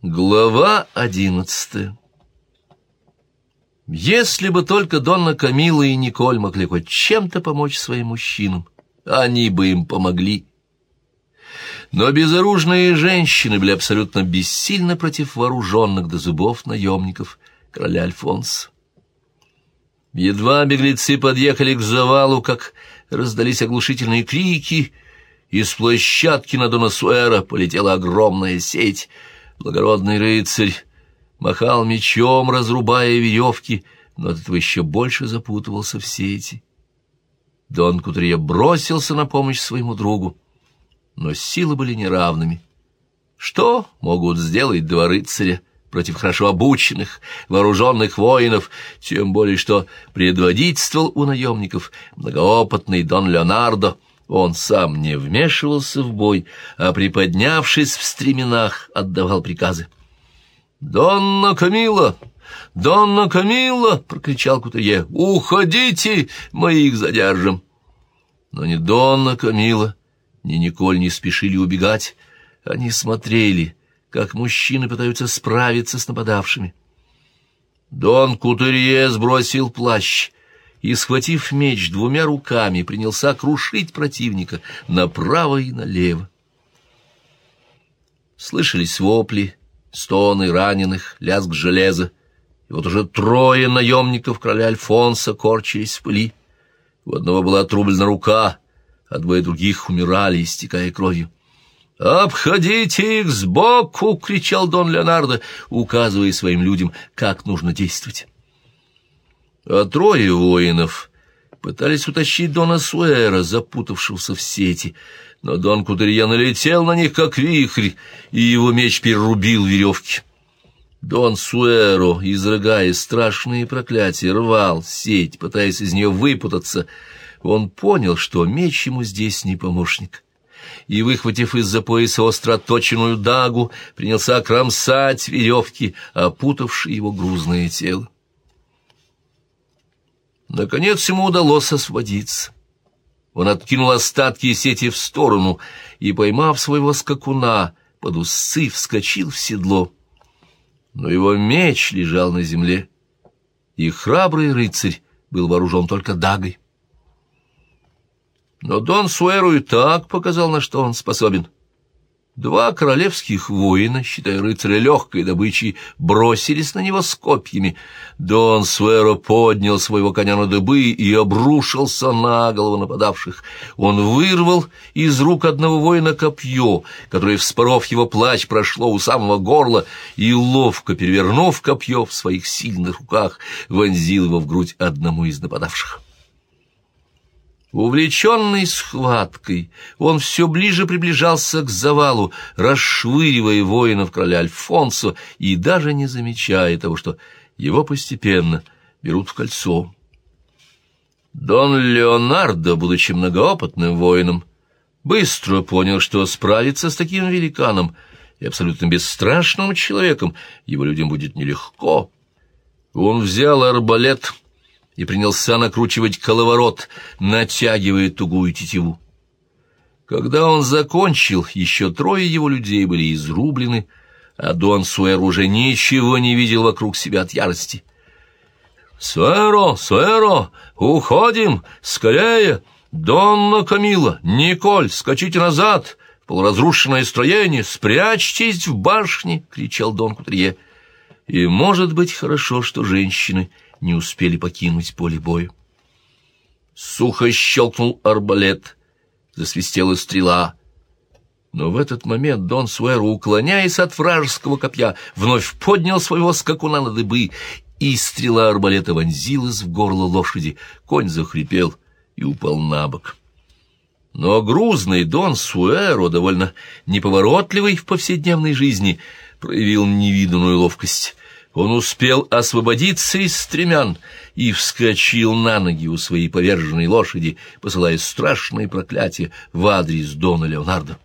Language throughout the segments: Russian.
Глава одиннадцатая Если бы только Донна Камила и Николь могли хоть чем-то помочь своим мужчинам, они бы им помогли. Но безоружные женщины были абсолютно бессильны против вооруженных до зубов наемников короля Альфонса. Едва беглецы подъехали к завалу, как раздались оглушительные крики, из площадки на Донасуэра полетела огромная сеть — Благородный рыцарь махал мечом, разрубая веревки, но от этого еще больше запутывался в сети. Дон Кутрия бросился на помощь своему другу, но силы были неравными. Что могут сделать два рыцаря против хорошо обученных, вооруженных воинов, тем более что предводительствовал у наемников многоопытный Дон Леонардо, он сам не вмешивался в бой, а, приподнявшись в стременах, отдавал приказы. «Донна Камила! Донна Камила!» — прокричал Кутырье. «Уходите, мы их задержим!» Но ни Донна Камила, ни Николь не спешили убегать. Они смотрели, как мужчины пытаются справиться с нападавшими. Дон Кутырье сбросил плащ и, схватив меч двумя руками, принялся крушить противника направо и налево. Слышались вопли, стоны раненых, лязг железа, и вот уже трое наемников короля Альфонса корчились в пыли. У одного была отрублена рука, а двое других умирали, истекая кровью. «Обходите их сбоку!» — кричал Дон Леонардо, указывая своим людям, как нужно действовать а трое воинов пытались утащить Дона Суэра, запутавшегося в сети, но Дон Кудерья налетел на них, как вихрь, и его меч перерубил веревки. Дон Суэро, изрыгая страшные проклятия, рвал сеть, пытаясь из нее выпутаться. Он понял, что меч ему здесь не помощник, и, выхватив из-за пояса остро дагу, принялся кромсать веревки, опутавшие его грузное тело. Наконец ему удалось освободиться. Он откинул остатки сети в сторону и, поймав своего скакуна, под усы вскочил в седло. Но его меч лежал на земле, и храбрый рыцарь был вооружен только дагой. Но Дон Суэру и так показал, на что он способен — Два королевских воина, считая рыцаря легкой добычей, бросились на него с копьями. Дон Суэро поднял своего коня на дыбы и обрушился на голову нападавших. Он вырвал из рук одного воина копье, которое, вспоров его плащ, прошло у самого горла, и, ловко перевернув копье в своих сильных руках, вонзил его в грудь одному из нападавших. Увлеченный схваткой, он все ближе приближался к завалу, расшвыривая воинов короля Альфонсо и даже не замечая того, что его постепенно берут в кольцо. Дон Леонардо, будучи многоопытным воином, быстро понял, что справиться с таким великаном и абсолютно бесстрашным человеком его людям будет нелегко. Он взял арбалет — и принялся накручивать коловорот, натягивая тугую тетиву. Когда он закончил, еще трое его людей были изрублены, а Дон Суэр уже ничего не видел вокруг себя от ярости. «Суэро! Суэро! Уходим! Скорее! Донна Камила! Николь! Скачите назад! Полуразрушенное строение! Спрячьтесь в башне!» — кричал Дон Кутрие. «И, может быть, хорошо, что женщины...» не успели покинуть поле боя. Сухо щелкнул арбалет, засвистела стрела. Но в этот момент Дон Суэро, уклоняясь от вражеского копья, вновь поднял своего скакуна на дыбы, и стрела арбалета вонзилась в горло лошади. Конь захрипел и упал на бок. Но грузный Дон Суэро, довольно неповоротливый в повседневной жизни, проявил невиданную ловкость. Он успел освободиться из стремян и вскочил на ноги у своей поверженной лошади, посылая страшные проклятия в адрес Дона Леонардо.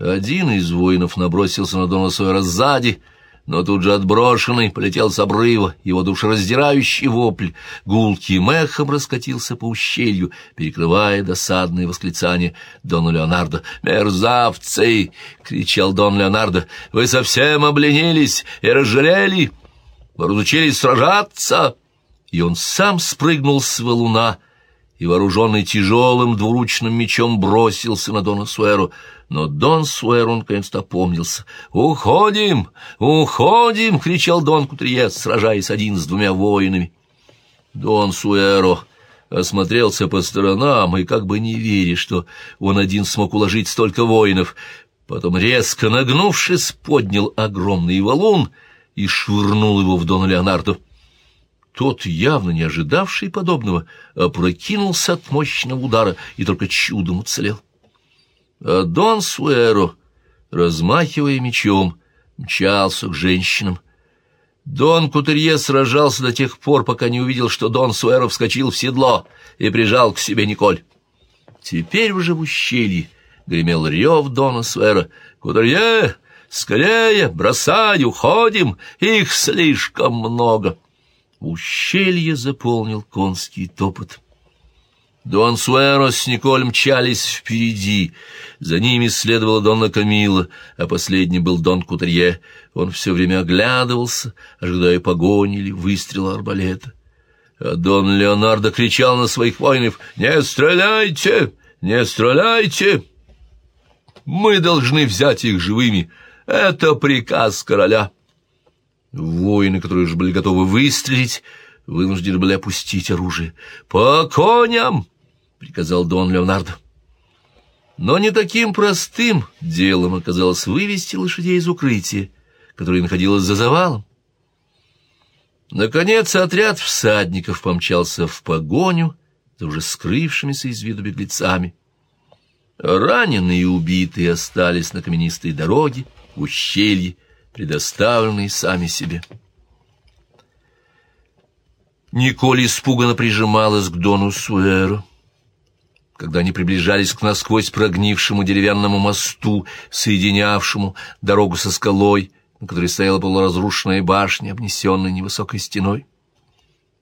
Один из воинов набросился на Дона Сойера сзади, но тут же отброшенный полетел с обрыва, его душераздирающий вопль гулким эхом раскатился по ущелью, перекрывая досадные восклицания Дона Леонардо. «Мерзавцы!» — кричал Дон Леонардо. «Вы совсем обленились и разжалели? Вы разучились сражаться?» И он сам спрыгнул с валуна, — и, вооруженный тяжелым двуручным мечом, бросился на Дона Суэру. Но Дон Суэру наконец-то опомнился. «Уходим! Уходим!» — кричал Дон Кутрие, сражаясь один с двумя воинами. Дон Суэро осмотрелся по сторонам и, как бы не веря, что он один смог уложить столько воинов, потом, резко нагнувшись, поднял огромный валун и швырнул его в Дона Леонардо. Тот, явно не ожидавший подобного, опрокинулся от мощного удара и только чудом уцелел. А Дон Суэро, размахивая мечом, мчался к женщинам. Дон Кутерье сражался до тех пор, пока не увидел, что Дон Суэро вскочил в седло и прижал к себе Николь. Теперь уже в ущелье гремел рев Дона Суэра. «Кутерье, скорее, бросай, уходим, их слишком много!» Ущелье заполнил конский топот. Дон Суэро с Николь мчались впереди. За ними следовала Донна Камила, а последний был Дон Кутерье. Он все время оглядывался, ожидая погони или выстрела арбалета. А Дон Леонардо кричал на своих воинов «Не стреляйте! Не стреляйте! Мы должны взять их живыми. Это приказ короля». Воины, которые уже были готовы выстрелить, вынуждены были опустить оружие. «По коням!» — приказал Дон Леонардо. Но не таким простым делом оказалось вывести лошадей из укрытия, которое находилось за завалом. Наконец отряд всадников помчался в погоню за уже скрывшимися из виду беглецами. Раненые и убитые остались на каменистой дороге, ущелье, предоставленные сами себе. Николь испуганно прижималась к Дону Суэру. Когда они приближались к насквозь прогнившему деревянному мосту, соединявшему дорогу со скалой, на которой стояла полуразрушенная башня, обнесенная невысокой стеной,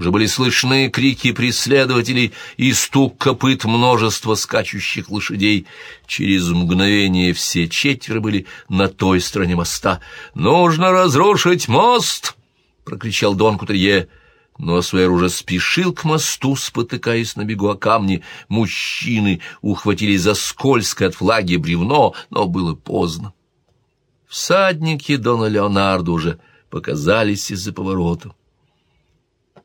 уже были слышны крики преследователей и стук копыт множества скачущих лошадей. Через мгновение все четверо были на той стороне моста. «Нужно разрушить мост!» — прокричал Дон Кутерье. Но Суэр уже спешил к мосту, спотыкаясь на бегу о камни. Мужчины ухватились за скользкое от флаги бревно, но было поздно. Всадники Дона Леонардо уже показались из-за поворота.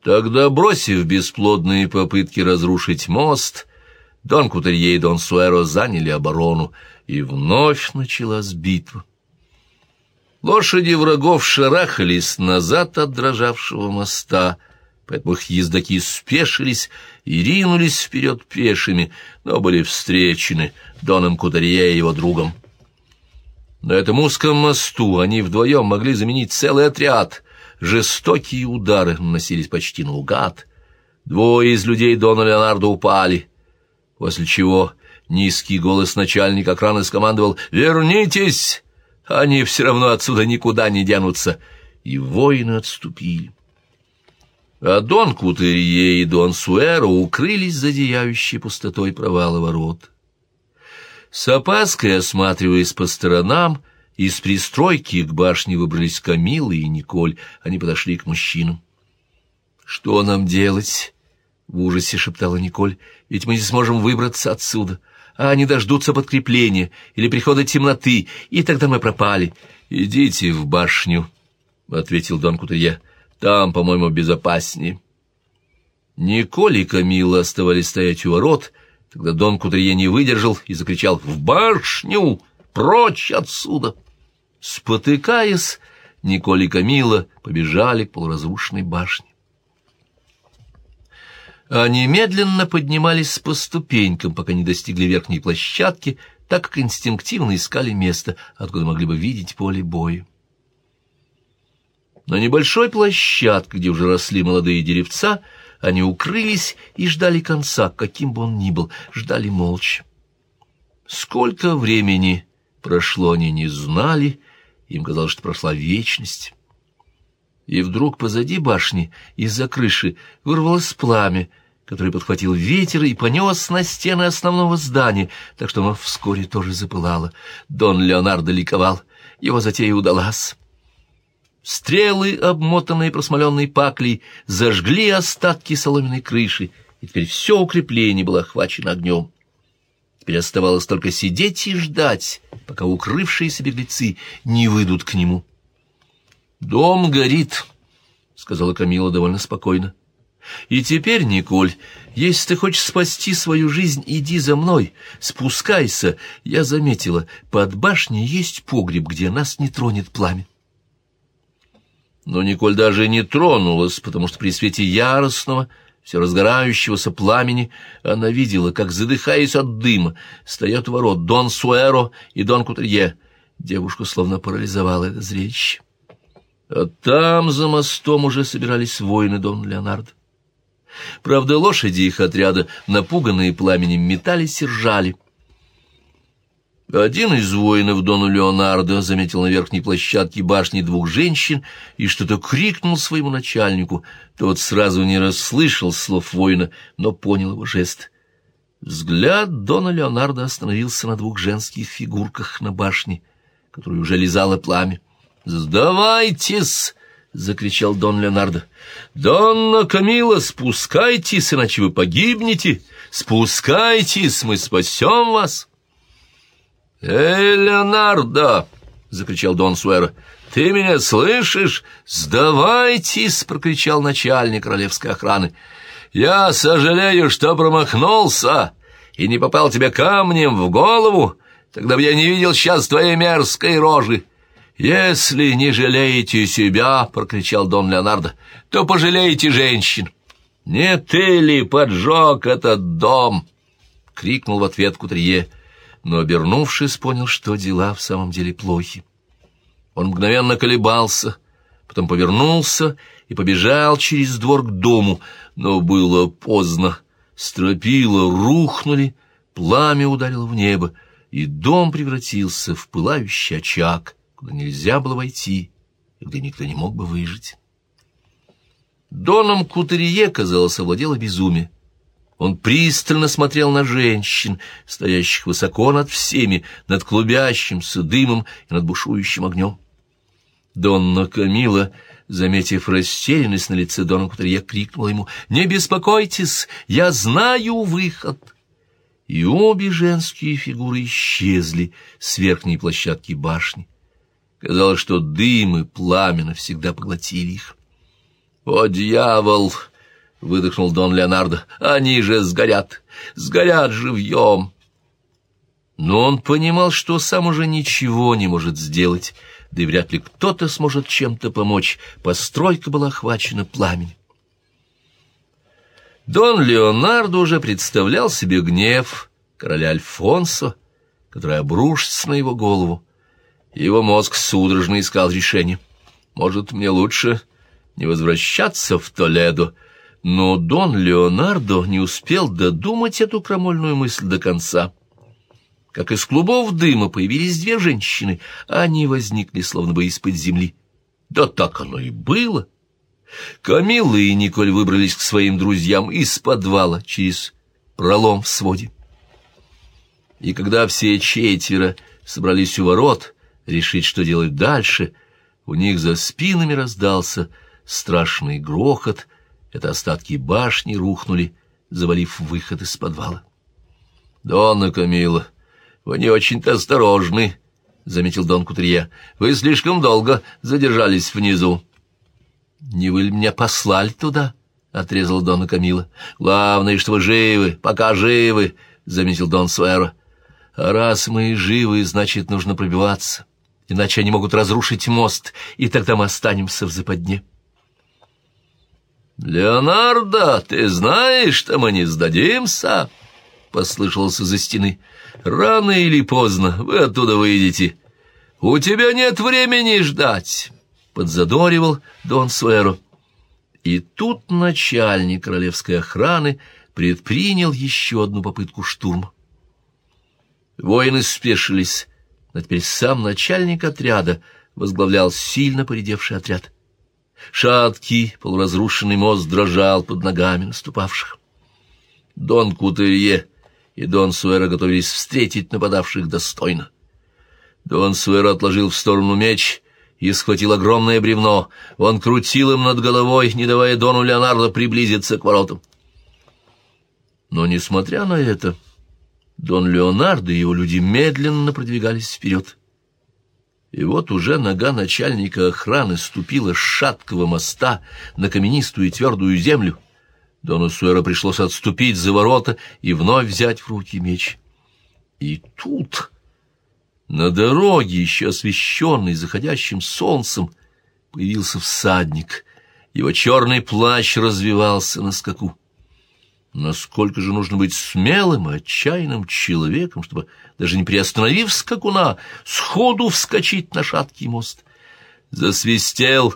Тогда, бросив бесплодные попытки разрушить мост, Дон Кутерье и Дон Суэро заняли оборону, и вновь началась битва. Лошади врагов шарахались назад от дрожавшего моста, поэтому их ездаки спешились и ринулись вперед пешими, но были встречены Доном Кутерье и его другом. На этом узком мосту они вдвоем могли заменить целый отряд, Жестокие удары наносились почти наугад. Двое из людей Дона Леонардо упали, после чего низкий голос начальника охраны скомандовал «Вернитесь! Они все равно отсюда никуда не денутся!» И воины отступили. А Дон Кутерье и Дон Суэро укрылись за зияющей пустотой провала ворот. С опаской осматриваясь по сторонам, из пристройки к башне выбрались Камила и Николь. Они подошли к мужчинам. «Что нам делать?» — в ужасе шептала Николь. «Ведь мы не сможем выбраться отсюда, а они дождутся подкрепления или прихода темноты, и тогда мы пропали. Идите в башню», — ответил Дон Кутерье. «Там, по-моему, безопаснее». Николь и Камила оставались стоять у ворот, тогда Дон Кутерье не выдержал и закричал «В башню! Прочь отсюда!» Спотыкаясь, Николь и Камила побежали к полуразрушенной башне. Они медленно поднимались по ступенькам, пока не достигли верхней площадки, так как инстинктивно искали место, откуда могли бы видеть поле боя. На небольшой площадке, где уже росли молодые деревца, они укрылись и ждали конца, каким бы он ни был, ждали молча. Сколько времени прошло, они не знали, им казалось, что прошла вечность. И вдруг позади башни, из-за крыши, вырвалось пламя, которое подхватил ветер и понес на стены основного здания, так что оно вскоре тоже запылало. Дон Леонардо ликовал, его затея удалась. Стрелы, обмотанные просмоленной паклей, зажгли остатки соломенной крыши, и теперь все укрепление было охвачено огнем. Теперь оставалось только сидеть и ждать, пока укрывшиеся беглецы не выйдут к нему. «Дом горит», — сказала Камила довольно спокойно. «И теперь, Николь, если ты хочешь спасти свою жизнь, иди за мной, спускайся. Я заметила, под башней есть погреб, где нас не тронет пламя». Но Николь даже не тронулась, потому что при свете яростного, все разгорающегося пламени она видела, как, задыхаясь от дыма, у ворот Дон Суэро и Дон Кутрье. Девушку словно парализовало это зрелище. А там за мостом уже собирались воины Дон Леонардо. Правда, лошади их отряда, напуганные пламенем, метались и ржали — один из воинов Дону Леонардо заметил на верхней площадке башни двух женщин и что-то крикнул своему начальнику. Тот сразу не расслышал слов воина, но понял его жест. Взгляд Дона Леонардо остановился на двух женских фигурках на башне, которую уже лизало пламя. «Сдавайтесь!» — закричал Дон Леонардо. «Донна Камила, спускайтесь, иначе вы погибнете! Спускайтесь, мы спасем вас!» «Эй, Леонардо!» — закричал Дон Суэра. «Ты меня слышишь? Сдавайтесь!» — прокричал начальник королевской охраны. «Я сожалею, что промахнулся и не попал тебе камнем в голову, тогда бы я не видел сейчас твоей мерзкой рожи». «Если не жалеете себя, — прокричал Дон Леонардо, — то пожалеете женщин». «Не ты ли поджег этот дом?» — крикнул в ответ Кутрие но, обернувшись, понял, что дела в самом деле плохи. Он мгновенно колебался, потом повернулся и побежал через двор к дому, но было поздно. Стропила рухнули, пламя ударило в небо, и дом превратился в пылающий очаг, куда нельзя было войти и где никто не мог бы выжить. Доном Кутерье, казалось, овладело безумие. Он пристально смотрел на женщин, стоящих высоко над всеми, над клубящимся дымом и над бушующим огнем. Донна Камила, заметив растерянность на лице Дона Кутерье, крикнула ему «Не беспокойтесь, я знаю выход!» И обе женские фигуры исчезли с верхней площадки башни. Казалось, что дым и пламя навсегда поглотили их. «О, дьявол!» — выдохнул Дон Леонардо. «Они же сгорят! Сгорят живьем!» Но он понимал, что сам уже ничего не может сделать, да и вряд ли кто-то сможет чем-то помочь. Постройка была охвачена пламенем. Дон Леонардо уже представлял себе гнев короля Альфонсо, который обрушится на его голову. Его мозг судорожно искал решение. «Может, мне лучше не возвращаться в Толедо?» Но Дон Леонардо не успел додумать эту крамольную мысль до конца. Как из клубов дыма появились две женщины, а они возникли словно бы из-под земли. Да так оно и было. Камилла и Николь выбрались к своим друзьям из подвала через пролом в своде. И когда все четверо собрались у ворот решить, что делать дальше, у них за спинами раздался страшный грохот — это остатки башни рухнули, завалив выход из подвала. «Донна Камила, вы не очень-то осторожны», — заметил Дон Кутрия. «Вы слишком долго задержались внизу». «Не вы ли меня послали туда?» — отрезал Донна Камила. «Главное, что вы живы, пока живы», — заметил Дон Суэро. «А раз мы живы, значит, нужно пробиваться, иначе они могут разрушить мост, и тогда мы останемся в западне». «Леонардо, ты знаешь, что мы не сдадимся?» — послышался за стены. «Рано или поздно вы оттуда выйдете. У тебя нет времени ждать», — подзадоривал Дон Суэро. И тут начальник королевской охраны предпринял еще одну попытку штурма. Воины спешились, но теперь сам начальник отряда возглавлял сильно поредевший отряд. Шаткий, полуразрушенный мост дрожал под ногами наступавших. Дон Кутерье и Дон Суэра готовились встретить нападавших достойно. Дон Суэра отложил в сторону меч и схватил огромное бревно. Он крутил им над головой, не давая Дону Леонардо приблизиться к воротам. Но, несмотря на это, Дон Леонардо и его люди медленно продвигались вперед. И вот уже нога начальника охраны ступила с шаткого моста на каменистую и твердую землю. Дону Суэра пришлось отступить за ворота и вновь взять в руки меч. И тут, на дороге, еще освещенной заходящим солнцем, появился всадник. Его черный плащ развивался на скаку. Насколько же нужно быть смелым и отчаянным человеком, чтобы, даже не приостановив скакуна, сходу вскочить на шаткий мост? Засвистел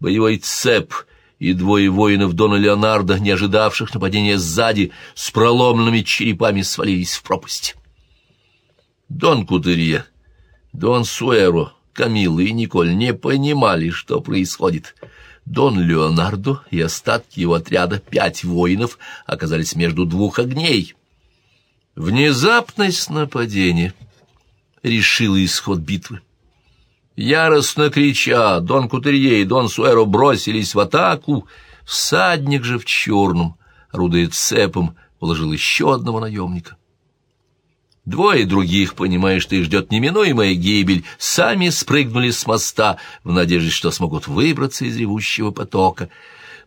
боевой цеп, и двое воинов Дона Леонардо, не ожидавших нападения сзади, с проломленными черепами свалились в пропасть. Дон Кутерье, Дон Суэро, Камилла и Николь не понимали, что происходит — Дон Леонардо и остатки его отряда, пять воинов, оказались между двух огней. Внезапность нападения решила исход битвы. Яростно крича, Дон Кутерье и Дон Суэро бросились в атаку, всадник же в черном, орудуя цепом, положил еще одного наемника. Двое других, понимая, что их ждет неминуемая гибель, сами спрыгнули с моста в надежде, что смогут выбраться из ревущего потока.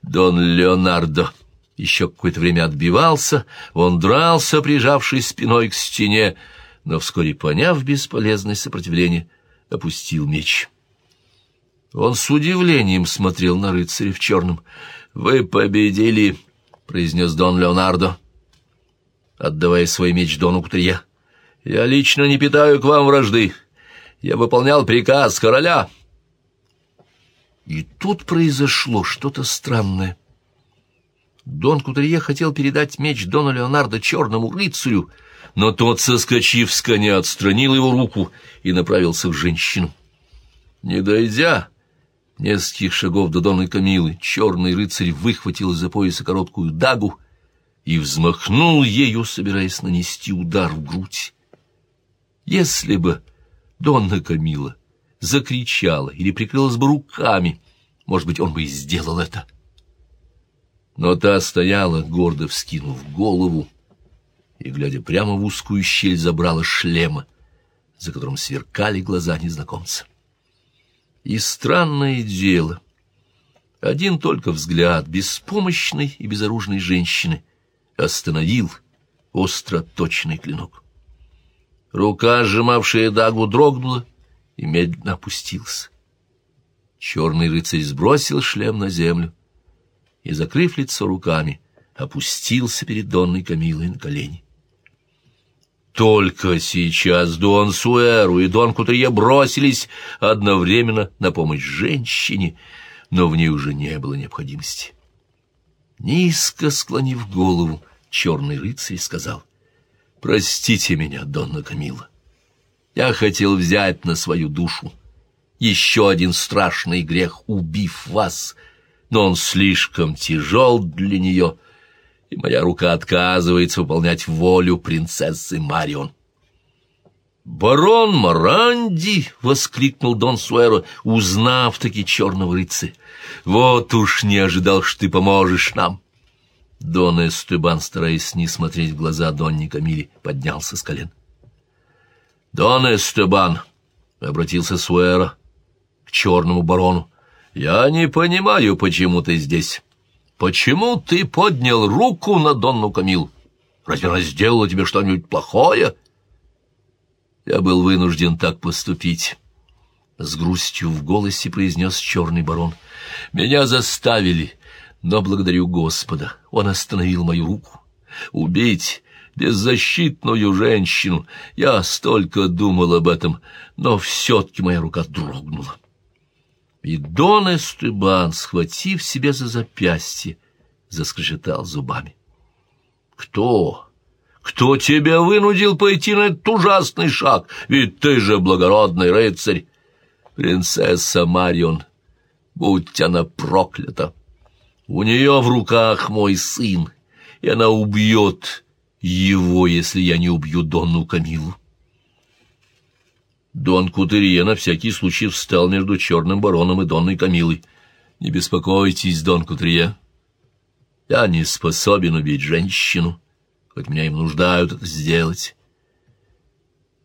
Дон Леонардо еще какое-то время отбивался, он дрался, прижавшись спиной к стене, но вскоре, поняв бесполезность сопротивления, опустил меч. Он с удивлением смотрел на рыцаря в черном. «Вы победили!» — произнес Дон Леонардо, отдавая свой меч Дону Кутрия. Я лично не питаю к вам вражды. Я выполнял приказ короля. И тут произошло что-то странное. Дон Кутерье хотел передать меч Дону Леонардо черному рыцарю, но тот, соскочив с коня, отстранил его руку и направился к женщину. Не дойдя нескольких шагов до Дона Камилы, черный рыцарь выхватил из-за пояса короткую дагу и взмахнул ею, собираясь нанести удар в грудь. Если бы Донна Камила закричала или прикрылась бы руками, может быть, он бы и сделал это. Но та стояла, гордо вскинув голову, и, глядя прямо в узкую щель, забрала шлема, за которым сверкали глаза незнакомца. И странное дело, один только взгляд беспомощной и безоружной женщины остановил остро точный клинок. Рука, сжимавшая дагу, дрогнула и медленно опустилась. Черный рыцарь сбросил шлем на землю и, закрыв лицо руками, опустился перед Донной Камилой на колени. Только сейчас Дон Суэру и Дон Кутрия бросились одновременно на помощь женщине, но в ней уже не было необходимости. Низко склонив голову, черный рыцарь сказал — Простите меня, Донна Камила. Я хотел взять на свою душу еще один страшный грех, убив вас, но он слишком тяжел для нее, и моя рука отказывается выполнять волю принцессы Марион. «Барон Маранди!» — воскликнул Дон Суэро, узнав таки черного рыцаря. «Вот уж не ожидал, что ты поможешь нам!» Дон Эстебан, стараясь не смотреть в глаза Донни Камили, поднялся с колен. «Дон Эстебан!» — обратился Суэра к черному барону. «Я не понимаю, почему ты здесь. Почему ты поднял руку на Донну Камил? Разве она сделала тебе что-нибудь плохое?» «Я был вынужден так поступить», — с грустью в голосе произнес черный барон. «Меня заставили, но благодарю Господа, он остановил мою руку. Убить беззащитную женщину. Я столько думал об этом, но все-таки моя рука дрогнула. И Дон Эстебан, схватив себя за запястье, заскрежетал зубами. «Кто? Кто тебя вынудил пойти на этот ужасный шаг? Ведь ты же благородный рыцарь!» «Принцесса Марион!» Будь она проклята! У нее в руках мой сын, и она убьет его, если я не убью Донну Камилу. Дон Кутерье на всякий случай встал между черным бароном и Донной Камилой. «Не беспокойтесь, Дон Кутерье, я не способен убить женщину, хоть меня и нуждают это сделать».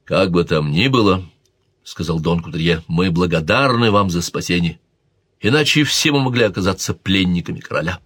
«Как бы там ни было, — сказал Дон Кутерье, — мы благодарны вам за спасение, иначе все мы могли оказаться пленниками короля».